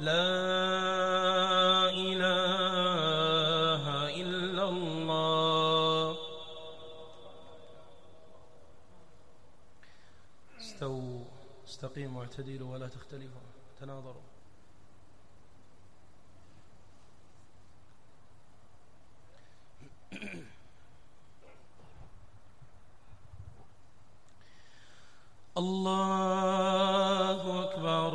لا إله إلا الله. استووا استقيموا واعتدلوا ولا تختلفوا. تناظروا الله أكبر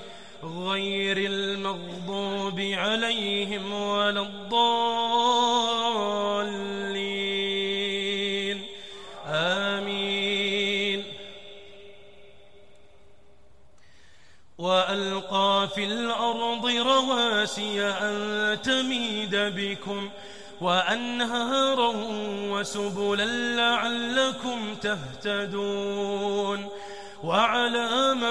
غير المغضوب عليهم ولا الضالين. آمين. وألقى في الأرض رواسي أن تميد بكم وأنهارا وسبلا لعلكم تهتدون. وعلامات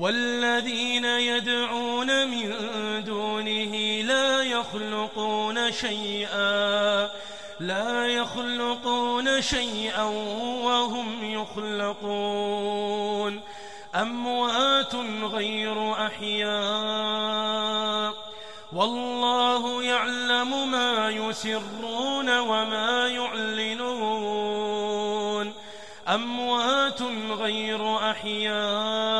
والذين يدعون من دونه لا يخلقون شيئا لا يخلقون شيئا وهم يخلقون. أموات غير أحياء. والله يعلم ما يسرون وما يعلنون. أموات غير أحياء.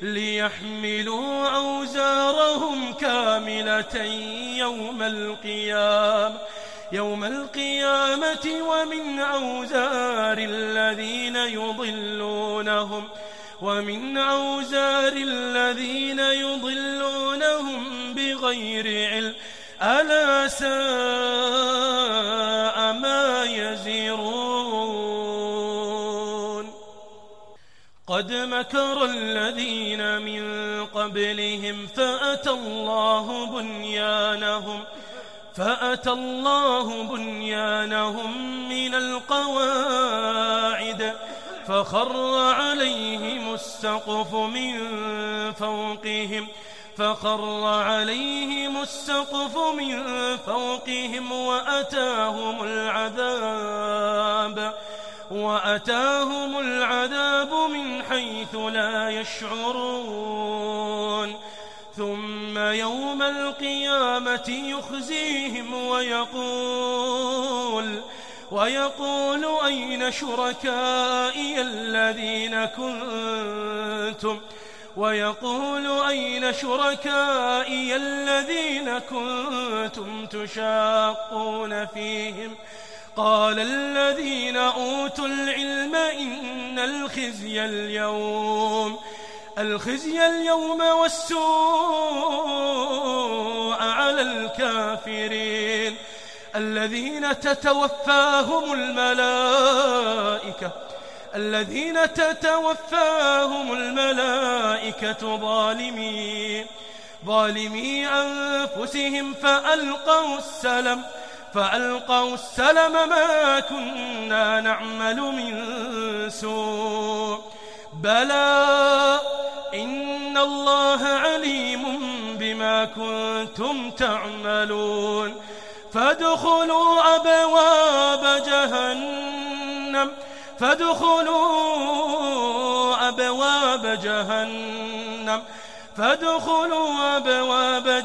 ليحملوا أوزارهم كاملة يوم القيامة يوم القيامة ومن أوزار الذين يضلونهم ومن أوزار الذين يضلونهم بغير علم. ألا ساء مكر الذين من قبلهم فأتى الله بنيانهم فأتى الله بنيانهم من القواعد فخر عليهم السقف من فوقهم فخر عليهم السقف من فوقهم وأتاهم العذاب وأتاهم العذاب من حيث لا يشعرون. ثم يوم القيامة يخزيهم ويقول ويقول أين شركائي الذين كنتم؟ ويقول أين شركائي الذين كنتم تشاقون فيهم؟ قال الذين أوتوا العلم إن الخزي اليوم الخزي اليوم والسوء على الكافرين. الذين تتوفاهم الملائكة الذين تتوفاهم الملائكة ظالمي ظالمي أنفسهم فألقوا السلم. فألقوا السلم ما كنا نعمل من سوء. بلى إن الله عليم بما كنتم تعملون. فادخلوا أبواب جهنم. فادخلوا أبواب جهنم. فادخلوا أبواب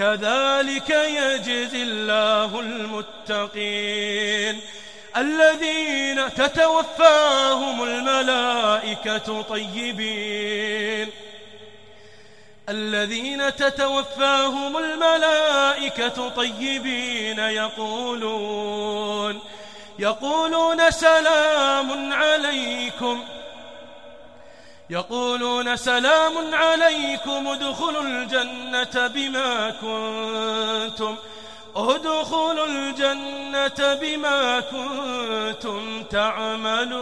كذلك يجزي الله المتقين الذين تتوفاهم الملائكة طيبين الذين تتوفاهم الملائكة طيبين يقولون يقولون سلام عليكم يقولون سلام عليكم ادخلوا الجنة بما كنتم ادخلوا الجنة بما كنتم تعملون.